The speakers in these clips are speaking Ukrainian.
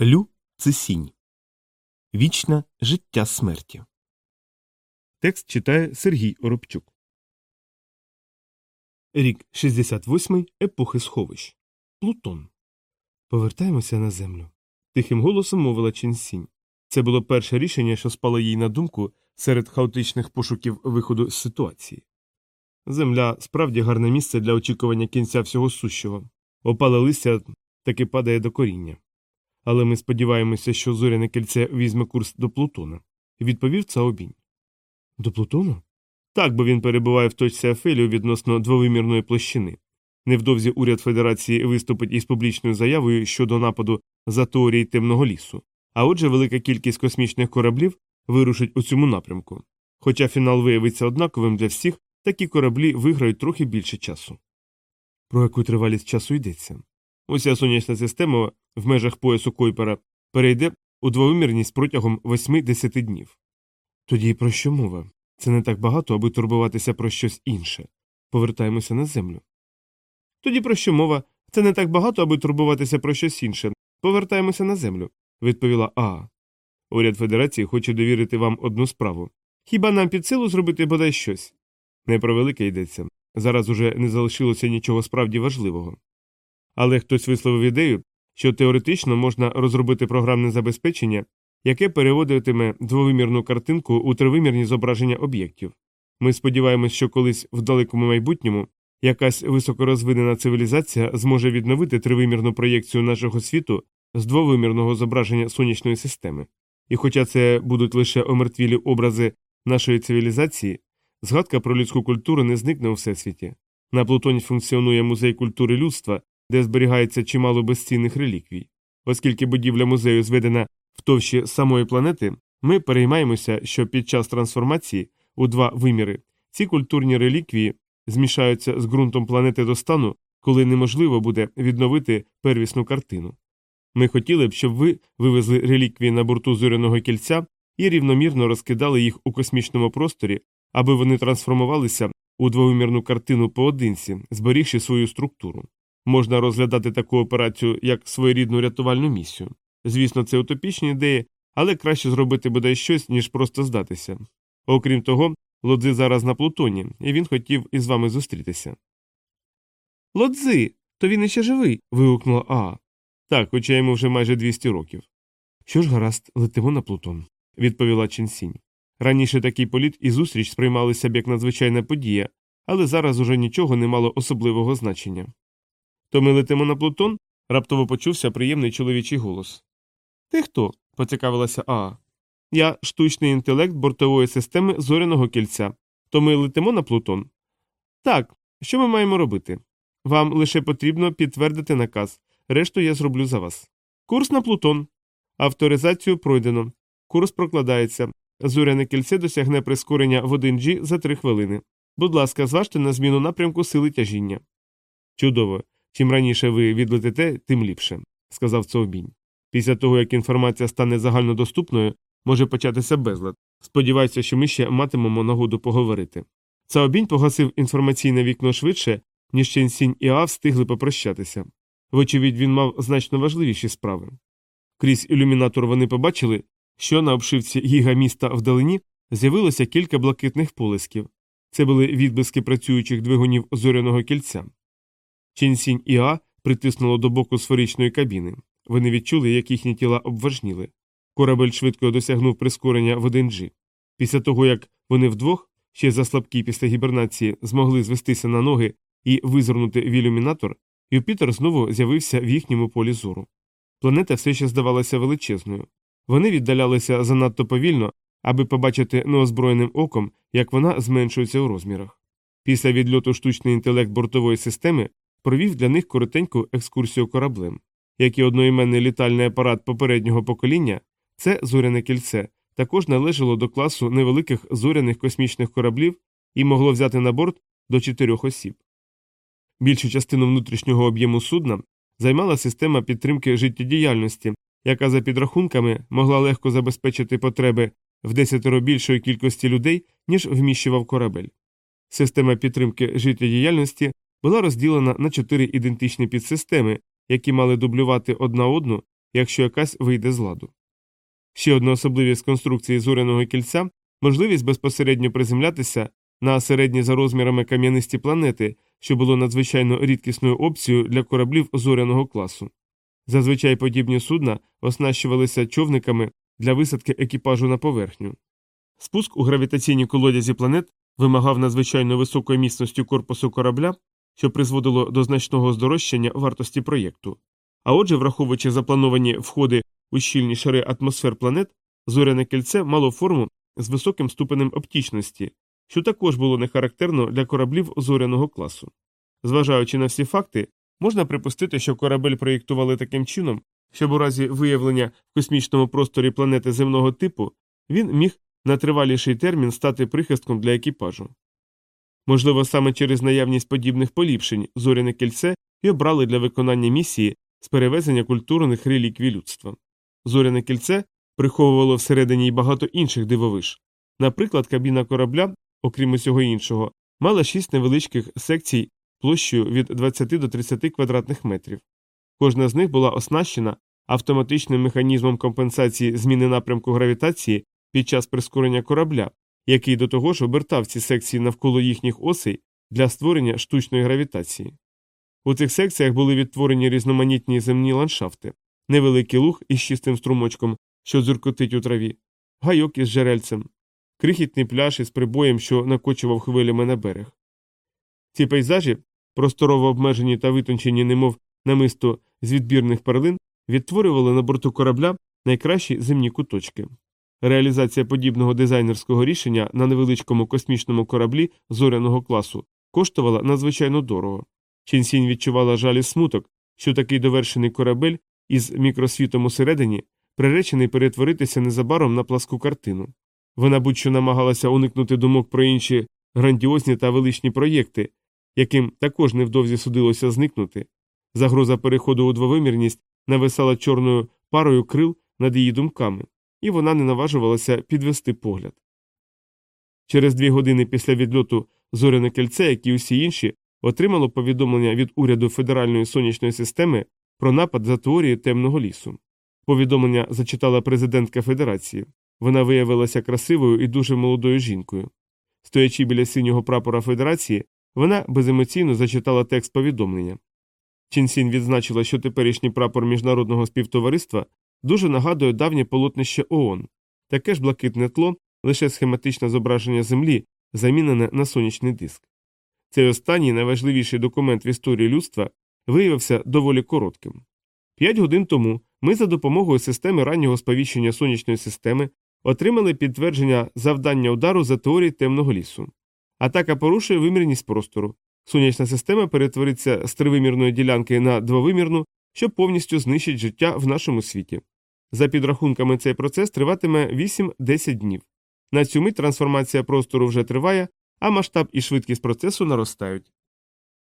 Лю це сінь. Вічне життя смерті. Текст читає Сергій Оробчук. Рік 68 епохи сховищ. Плутон. Повертаємося на землю. Тихим голосом мовила Ченсінь. Це було перше рішення, що спало їй на думку серед хаотичних пошуків виходу з ситуації. Земля справді гарне місце для очікування кінця всього сущого. Опале листя таки падає до коріння. Але ми сподіваємося, що зоряне кільце візьме курс до Плутона. Відповів Цаобінь. До Плутону? Так, бо він перебуває в точці Афелію відносно двовимірної площини. Невдовзі уряд Федерації виступить із публічною заявою щодо нападу за теорії темного лісу, а отже, велика кількість космічних кораблів вирушить у цьому напрямку. Хоча фінал виявиться однаковим для всіх, такі кораблі виграють трохи більше часу. Про яку тривалість часу йдеться? Уся сонячна система в межах поясу Койпера перейде у двовимірність протягом 8-10 днів. Тоді про що мова? Це не так багато, аби турбуватися про щось інше. Повертаємося на землю. Тоді про що мова? Це не так багато, аби турбуватися про щось інше. Повертаємося на землю, відповіла Аа. Уряд Федерації хоче довірити вам одну справу. Хіба нам під силу зробити бодай щось? Не про велике йдеться. Зараз уже не залишилося нічого справді важливого. Але хтось висловив ідею, що теоретично можна розробити програмне забезпечення, яке переводитиме двовимірну картинку у тривимірні зображення об'єктів. Ми сподіваємось, що колись в далекому майбутньому якась високорозвинена цивілізація зможе відновити тривимірну проєкцію нашого світу з двовимірного зображення сонячної системи. І хоча це будуть лише омертвілі образи нашої цивілізації, згадка про людську культуру не зникне у всесвіті. На Плутоні функціонує музей культури людства, де зберігається чимало безцінних реліквій. Оскільки будівля музею зведена в товщі самої планети, ми переймаємося, що під час трансформації у два виміри ці культурні реліквії змішаються з ґрунтом планети до стану, коли неможливо буде відновити первісну картину. Ми хотіли б, щоб ви вивезли реліквії на борту зоряного кільця і рівномірно розкидали їх у космічному просторі, аби вони трансформувалися у двовимірну картину поодинці, зберігши свою структуру. Можна розглядати таку операцію як своєрідну рятувальну місію. Звісно, це утопічні ідеї, але краще зробити бодай щось, ніж просто здатися. Окрім того, лодзи зараз на Плутоні, і він хотів із вами зустрітися. Лодзи, то він іще живий. вигукнула Аа. Так, хоча йому вже майже 200 років. Що ж гаразд, летимо на Плутон, відповіла Ченсінь. Раніше такий політ і зустріч сприймалися б як надзвичайна подія, але зараз уже нічого не мало особливого значення. То ми летимо на Плутон? раптово почувся приємний чоловічий голос. Ти хто? поцікавилася Аа. Я штучний інтелект бортової системи зоряного кільця. То ми летимо на Плутон? Так, що ми маємо робити? Вам лише потрібно підтвердити наказ, решту я зроблю за вас. Курс на Плутон. Авторизацію пройдено. Курс прокладається. Зоряне кільце досягне прискорення в 1G за 3 хвилини. Будь ласка, зважте на зміну напрямку сили тяжіння. Чудово. Чим раніше ви відлетите, тим ліпше, сказав Цовбінь. Після того, як інформація стане загальнодоступною, може початися безлад. Сподіваюся, що ми ще матимемо нагоду поговорити. Цаобінь погасив інформаційне вікно швидше, ніж Ченсінь і А встигли попрощатися. Вочевидь, він мав значно важливіші справи. Крізь ілюмінатор вони побачили, що на обшивці гіга міста вдалині з'явилося кілька блакитних полисків. Це були відблиски працюючих двигунів зоряного кільця. Ченсінь і А притиснуло до боку сферичної кабіни. Вони відчули, як їхні тіла обважніли. Корабель швидко досягнув прискорення в 1G. Після того, як вони вдвох, ще заслабкі після гібернації, змогли звестися на ноги і визирнути в ілюмінатор, Юпітер знову з'явився в їхньому полі зору. Планета все ще здавалася величезною. Вони віддалялися занадто повільно, аби побачити неозброєним оком, як вона зменшується у розмірах. Після відльоту штучний інтелект бортової системи провів для них коротеньку екскурсію кораблем. Як і одноіменний літальний апарат попереднього покоління, це зоряне кільце також належало до класу невеликих зоряних космічних кораблів і могло взяти на борт до чотирьох осіб. Більшу частину внутрішнього об'єму судна займала система підтримки життєдіяльності, яка за підрахунками могла легко забезпечити потреби в десятеро більшої кількості людей, ніж вміщував корабель. Система підтримки життєдіяльності була розділена на чотири ідентичні підсистеми, які мали дублювати одна одну якщо якась вийде з ладу. Ще одна особливість конструкції зоряного кільця можливість безпосередньо приземлятися на середні за розмірами кам'янисті планети, що було надзвичайно рідкісною опцією для кораблів зоряного класу. Зазвичай подібні судна оснащувалися човниками для висадки екіпажу на поверхню. Спуск у гравітаційній колодязі планет вимагав надзвичайно високої міцності корпусу корабля, що призводило до значного здорожчання вартості проєкту. А отже, враховуючи заплановані входи у щільні шари атмосфер планет, зоряне кільце мало форму з високим ступенем оптічності, що також було не характерно для кораблів зоряного класу. Зважаючи на всі факти, можна припустити, що корабель проєктували таким чином, щоб у разі виявлення в космічному просторі планети земного типу він міг на триваліший термін стати прихистком для екіпажу. Можливо, саме через наявність подібних поліпшень зоряне кільце і обрали для виконання місії з перевезення культурних реліквій людства. Зоряне кільце приховувало всередині й багато інших дивовиж. Наприклад, кабіна корабля, окрім усього іншого, мала шість невеличких секцій площею від 20 до 30 квадратних метрів. Кожна з них була оснащена автоматичним механізмом компенсації зміни напрямку гравітації під час прискорення корабля, який до того ж обертав ці секції навколо їхніх осей для створення штучної гравітації. У цих секціях були відтворені різноманітні земні ландшафти, невеликий луг із чистим струмочком, що дзюркотить у траві, гайок із жерельцем, крихітний пляж із прибоєм, що накочував хвилями на берег. Ці пейзажі, просторово обмежені та витончені, немов намисто з відбірних перлин, відтворювали на борту корабля найкращі земні куточки. Реалізація подібного дизайнерського рішення на невеличкому космічному кораблі зоряного класу коштувала надзвичайно дорого. Чінсінь відчувала жаль і смуток, що такий довершений корабель із мікросвітом усередині приречений перетворитися незабаром на пласку картину. Вона будь-що намагалася уникнути думок про інші грандіозні та величні проєкти, яким також невдовзі судилося зникнути. Загроза переходу у двовимірність нависала чорною парою крил над її думками, і вона не наважувалася підвести погляд. Через дві години після відльоту зоряне кільце, як і усі інші, отримало повідомлення від уряду Федеральної сонячної системи про напад за теорією темного лісу. Повідомлення зачитала президентка Федерації. Вона виявилася красивою і дуже молодою жінкою. Стоячи біля синього прапора Федерації, вона беземоційно зачитала текст повідомлення. Чінсін відзначила, що теперішній прапор міжнародного співтовариства дуже нагадує давнє полотнище ООН, таке ж блакитне тло, лише схематичне зображення Землі, замінене на сонячний диск. Цей останній найважливіший документ в історії людства виявився доволі коротким. П'ять годин тому ми за допомогою системи раннього сповіщення сонячної системи отримали підтвердження завдання удару за теорією темного лісу. Атака порушує вимірність простору. Сонячна система перетвориться з тривимірної ділянки на двовимірну, що повністю знищить життя в нашому світі. За підрахунками, цей процес триватиме 8-10 днів. На цю мить трансформація простору вже триває, а масштаб і швидкість процесу наростають.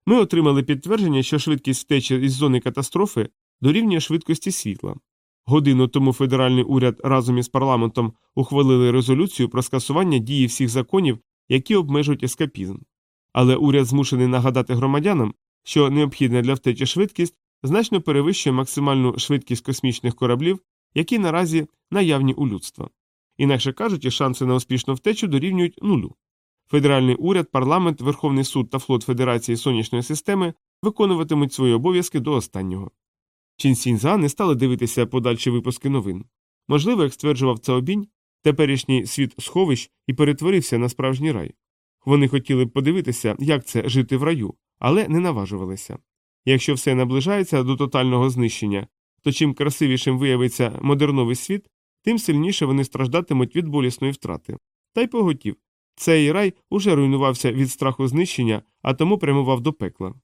Ми отримали підтвердження, що швидкість втечі із зони катастрофи дорівнює швидкості світла. Годину тому федеральний уряд разом із парламентом ухвалили резолюцію про скасування дії всіх законів, які обмежують ескапізм. Але уряд змушений нагадати громадянам, що необхідна для втечі швидкість значно перевищує максимальну швидкість космічних кораблів, які наразі наявні у людства. Інакше кажучи, шанси на успішну втечу дорівнюють нулю. Федеральний уряд, парламент, Верховний суд та флот Федерації сонячної системи виконуватимуть свої обов'язки до останнього. Чінсінза не стали дивитися подальші випуски новин. Можливо, як стверджував Цаобінь, теперішній світ сховищ і перетворився на справжній рай. Вони хотіли б подивитися, як це жити в раю, але не наважувалися. Якщо все наближається до тотального знищення, то чим красивішим виявиться модерновий світ, тим сильніше вони страждатимуть від болісної втрати. Та й поготів. Цей рай уже руйнувався від страху знищення, а тому прямував до пекла.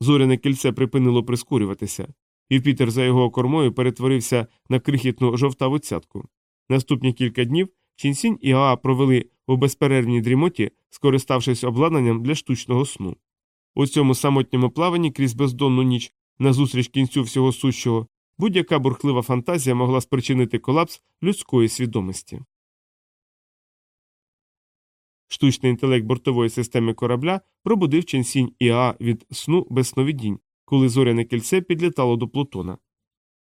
Зоряне кільце припинило прискорюватися. Юпітер за його кормою перетворився на крихітну жовтаву цятку. Наступні кілька днів Чінсінь і Аа провели у безперервній дрімоті, скориставшись обладнанням для штучного сну. У цьому самотньому плаванні крізь бездонну ніч, назустріч кінцю всього сущого, будь-яка бурхлива фантазія могла спричинити колапс людської свідомості. Штучний інтелект бортової системи корабля пробудив Ченсінь і Аа від сну без сновидінь, коли зоряне кільце підлітало до Плутона.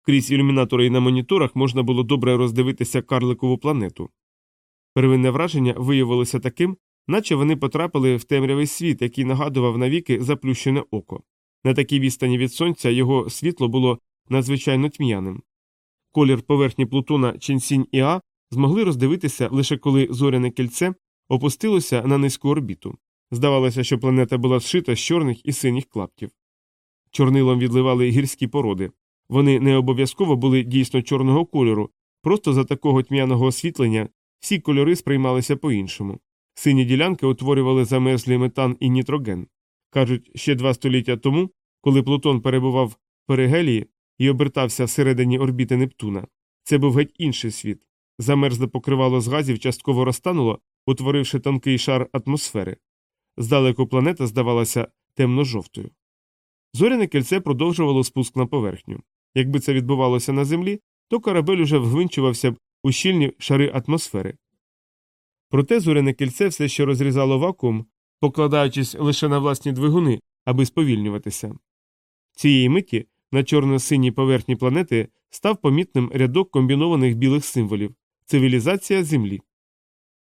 Крізь ілюмінатори і на моніторах можна було добре роздивитися карликову планету. Первинне враження виявилося таким, наче вони потрапили в темрявий світ, який нагадував навіки заплющене око. На такій відстані від сонця його світло було надзвичайно тьмяним. Колір поверхні Плутона Ченсінь і А змогли роздивитися лише коли зоряне кільце опустилося на низьку орбіту. Здавалося, що планета була зшита з чорних і синіх клаптів. Чорнилом відливали гірські породи. Вони не обов'язково були дійсно чорного кольору, просто за такого тьмяного освітлення всі кольори сприймалися по-іншому. Сині ділянки утворювали замерзлий метан і нітроген. Кажуть, ще два століття тому, коли Плутон перебував в перигелії і обертався всередині орбіти Нептуна, це був геть інший світ. Замерзле покривало з газів частково розтануло, утворивши тонкий шар атмосфери. Здалеку планета здавалася темно-жовтою. Зоряне кільце продовжувало спуск на поверхню. Якби це відбувалося на землі, то корабель уже вгвинчувався б у щільні шари атмосфери. Проте зоряне кільце все ще розрізало вакуум, покладаючись лише на власні двигуни, аби сповільнюватися. Цієї миті на чорно-синій поверхні планети став помітним рядок комбінованих білих символів цивілізація Землі.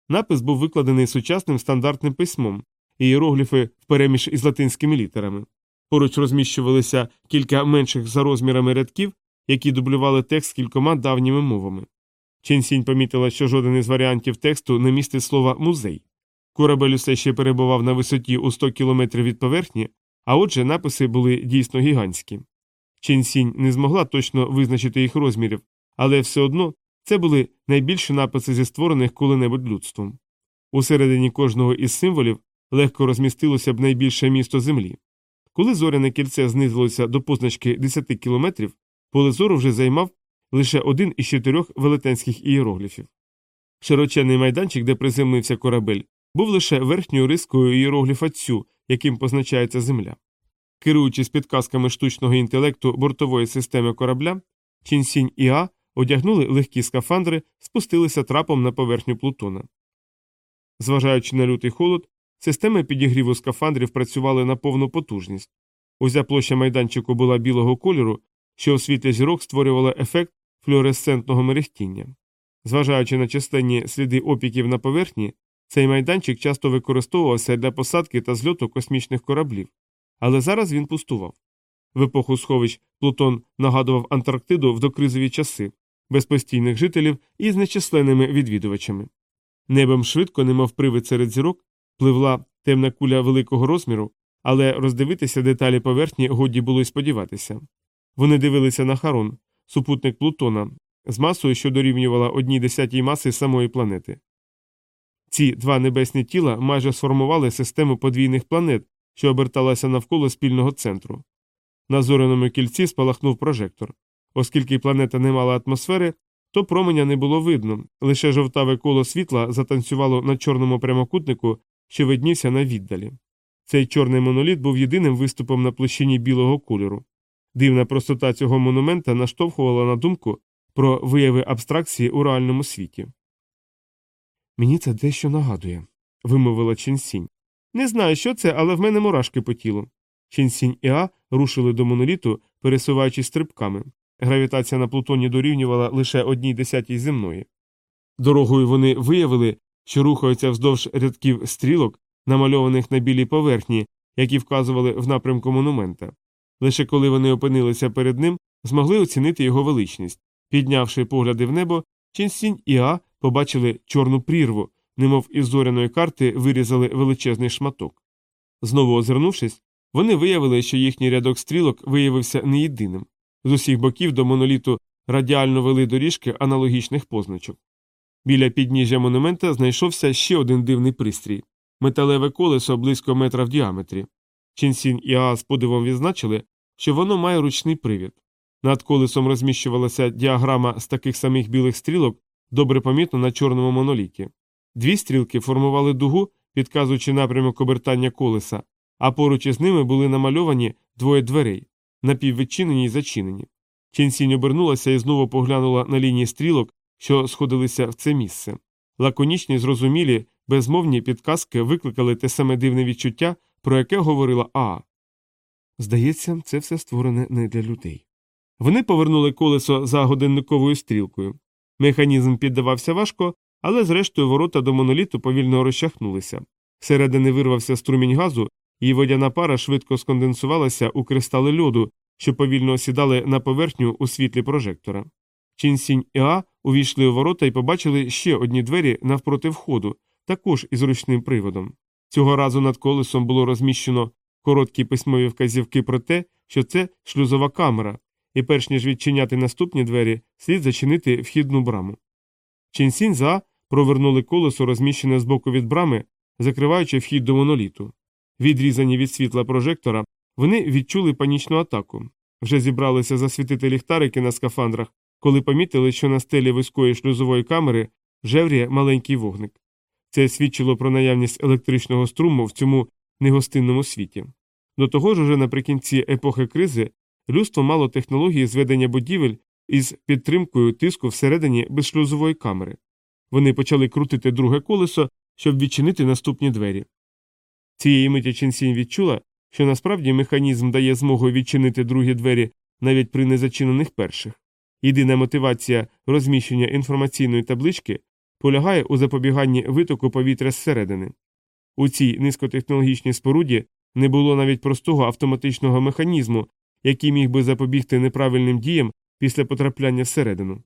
Напис був викладений сучасним стандартним письмом, ієрогліфи впереміж із латинськими літерами. Поруч розміщувалися кілька менших за розмірами рядків, які дублювали текст кількома давніми мовами. Ченсінь помітила, що жоден із варіантів тексту не містить слова музей. Корабель усе ще перебував на висоті у 100 кілометрів від поверхні, а отже, написи були дійсно гігантські. Ченсінь не змогла точно визначити їх розмірів, але все одно це були найбільші написи зі створених коли-небудь людством. Усередині кожного із символів легко розмістилося б найбільше місто Землі. Коли зоряне кільце знизилося до позначки 10 кілометрів, поле зору вже займав лише один із чотирьох велетенських ієрогліфів. Широченний майданчик, де приземлився корабель, був лише верхньою рискою ієрогліфа цю, яким позначається Земля. Керуючись підказками штучного інтелекту бортової системи корабля, Чінсінь і А одягнули легкі скафандри, спустилися трапом на поверхню Плутона. Зважаючи на лютий холод, системи підігріву скафандрів працювали на повну потужність. Уся площа майданчику була білого кольору, що у світлі зірок створювала ефект флюоресцентного мерехтіння. Зважаючи на численні сліди опіків на поверхні, цей майданчик часто використовувався для посадки та зльоту космічних кораблів, але зараз він пустував. В епоху сховищ Плутон нагадував Антарктиду в докризові часи, без постійних жителів і з нечисленними відвідувачами. Небом швидко, немов привид серед зірок, пливла темна куля великого розміру, але роздивитися деталі поверхні годі було й сподіватися. Вони дивилися на Харон, супутник Плутона, з масою, що дорівнювала одній десятій маси самої планети. Ці два небесні тіла майже сформували систему подвійних планет, що оберталася навколо спільного центру. На зоряному кільці спалахнув прожектор. Оскільки планета не мала атмосфери, то променя не було видно, лише жовтаве коло світла затанцювало на чорному прямокутнику, що виднівся на віддалі. Цей чорний моноліт був єдиним виступом на площині білого кольору. Дивна простота цього монумента наштовхувала на думку про вияви абстракції у реальному світі. Мені це дещо нагадує, вимовила Ченсінь. Не знаю, що це, але в мене мурашки по тілу. Ченсінь і А рушили до моноліту, пересуваючись стрибками. Гравітація на Плутоні дорівнювала лише одній десятій земної. Дорогою вони виявили, що рухаються вздовж рядків стрілок, намальованих на білій поверхні, які вказували в напрямку монумента. Лише коли вони опинилися перед ним, змогли оцінити його величність. Піднявши погляди в небо, Ченсінь і А побачили чорну прірву, немов із зоряної карти вирізали величезний шматок. Знову озирнувшись, вони виявили, що їхній рядок стрілок виявився не єдиним. З усіх боків до моноліту радіально вели доріжки аналогічних позначок. Біля підніжжя монумента знайшовся ще один дивний пристрій металеве колесо близько метра в діаметрі. Ченсін і Аа з подивом відзначили, що воно має ручний привід. Над колесом розміщувалася діаграма з таких самих білих стрілок, добре помітно на чорному моноліті. Дві стрілки формували дугу, підказуючи напрямок обертання колеса, а поруч із ними були намальовані двоє дверей, напіввідчинені й зачинені. Ченсінь обернулася і знову поглянула на лінії стрілок, що сходилися в це місце. Лаконічні, зрозумілі, безмовні підказки викликали те саме дивне відчуття, про яке говорила Аа. Здається, це все створене не для людей. Вони повернули колесо за годинниковою стрілкою. Механізм піддавався важко, але зрештою ворота до моноліту повільно розчахнулися. Всередини вирвався струмінь газу, і водяна пара швидко сконденсувалася у кристали льоду, що повільно осідали на поверхню у світлі прожектора. Чінсінь і А увійшли у ворота і побачили ще одні двері навпроти входу, також із ручним приводом. Цього разу над колесом було розміщено короткі письмові вказівки про те, що це шлюзова камера, і перш ніж відчиняти наступні двері, слід зачинити вхідну браму. Чінсінь за провернули колесо, розміщене збоку від брами, закриваючи вхід до моноліту. Відрізані від світла прожектора, вони відчули панічну атаку. Вже зібралися засвітити ліхтарики на скафандрах, коли помітили, що на стелі вузької шлюзової камери жевріє маленький вогник. Це свідчило про наявність електричного струму в цьому негостинному світі. До того ж, уже наприкінці епохи кризи людство мало технології зведення будівель із підтримкою тиску всередині безшлюзової камери. Вони почали крутити друге колесо, щоб відчинити наступні двері. Цієї миті Ченсінь відчула, що насправді механізм дає змогу відчинити другі двері навіть при незачинених перших. Єдина мотивація розміщення інформаційної таблички полягає у запобіганні витоку повітря зсередини. У цій низькотехнологічній споруді не було навіть простого автоматичного механізму, який міг би запобігти неправильним діям після потрапляння всередину.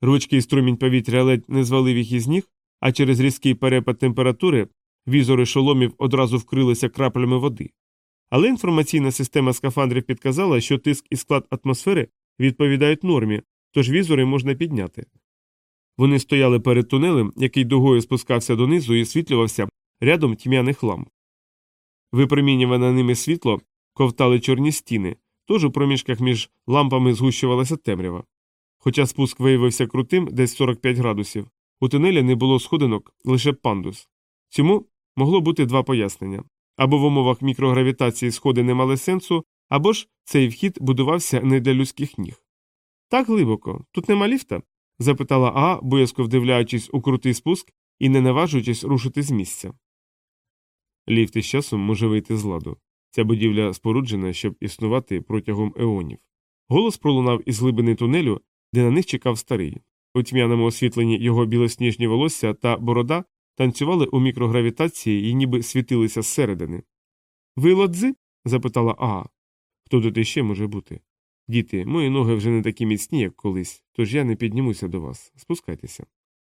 Ручкий струмінь повітря ледь не звалив їх із ніг, а через різкий перепад температури візори шоломів одразу вкрилися краплями води. Але інформаційна система скафандрів підказала, що тиск і склад атмосфери відповідають нормі, тож візори можна підняти. Вони стояли перед тунелем, який дугою спускався донизу і освітлювався рядом тьмяних ламп. Випромінюване ними світло ковтали чорні стіни, тож у проміжках між лампами згущувалася темрява. Хоча спуск виявився крутим, десь 45 градусів, у тунелі не було сходинок, лише пандус. Цьому могло бути два пояснення або в умовах мікрогравітації сходи не мали сенсу, або ж цей вхід будувався не для людських ніг. Так глибоко, тут нема ліфта? запитала Аа, боязко вдивляючись у крутий спуск і не наважуючись рушити з місця. Ліфт із часом може вийти з ладу. Ця будівля споруджена, щоб існувати протягом еонів. Голос пролунав із глибини тунелю, де на них чекав старий. У тьмяному освітленні його білосніжні волосся та борода танцювали у мікрогравітації і ніби світилися зсередини. Ви лодзи? запитала Аа. Хто тут іще може бути? Діти, мої ноги вже не такі міцні, як колись, тож я не піднімуся до вас. Спускайтеся.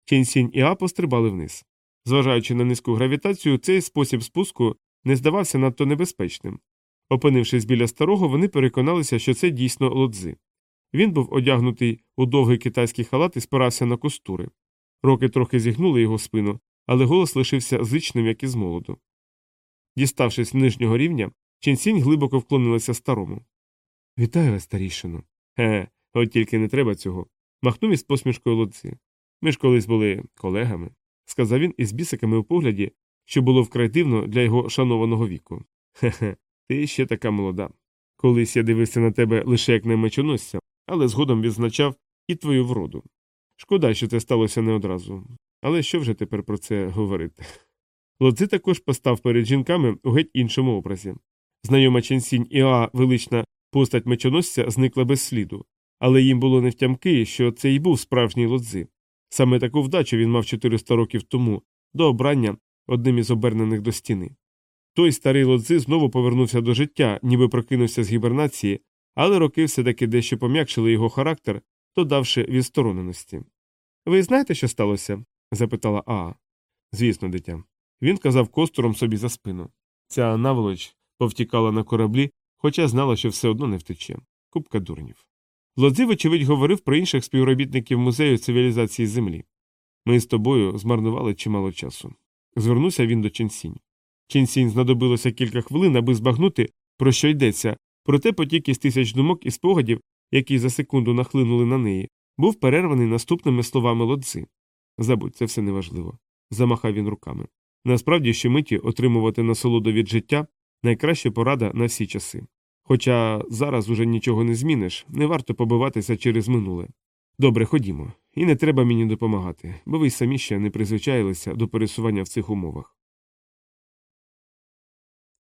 Ченсінь і А пострибали вниз. Зважаючи на низьку гравітацію, цей спосіб спуску не здавався надто небезпечним. Опинившись біля старого, вони переконалися, що це дійсно лодзи. Він був одягнутий у довгий китайський халат і спирався на костури. Роки трохи зігнули його спину, але голос лишився зичним, як із молоду. Діставшись нижнього рівня, Ченсінь глибоко вклонилася старому. Вітаю вас, старішину. Ге, от тільки не треба цього. Махнув із посмішкою лодзи. Ми ж колись були колегами, сказав він із бісиками у погляді, що було вкрай дивно для його шанованого віку. Хе-хе, ти ще така молода. Колись я дивився на тебе лише як на мечоносця, але згодом відзначав і твою вроду. Шкода, що це сталося не одразу. Але що вже тепер про це говорити? Лодзи також постав перед жінками у геть іншому образі. Знайома Ченсінь Іа велична постать мечоносця зникла без сліду, але їм було не втямки, що це й був справжній лодзи. Саме таку вдачу він мав 400 років тому, до обрання одним із обернених до стіни. Той старий лодзи знову повернувся до життя, ніби прокинувся з гібернації, але роки все таки дещо пом'якшили його характер, додавши відстороненості. Ви знаєте, що сталося? запитала Аа. Звісно, дитя. Він казав костуром собі за спину. Ця наволоч повтікала на кораблі, хоча знала, що все одно не втече. Купка дурнів. Лодзи, вочевидь, говорив про інших співробітників музею цивілізації Землі. Ми з тобою змарнували чимало часу. Звернувся він до Ченсінь. Ченсінь знадобилося кілька хвилин, аби збагнути, про що йдеться, проте потік із тисяч думок і спогадів, які за секунду нахлинули на неї, був перерваний наступними словами лодзи. Забудь, це все неважливо. Замахав він руками. Насправді, щомиті отримувати насолоду від життя найкраща порада на всі часи. Хоча зараз уже нічого не зміниш, не варто побиватися через минуле. Добре, ходімо, і не треба мені допомагати, бо ви самі ще не призвичаїлися до пересування в цих умовах.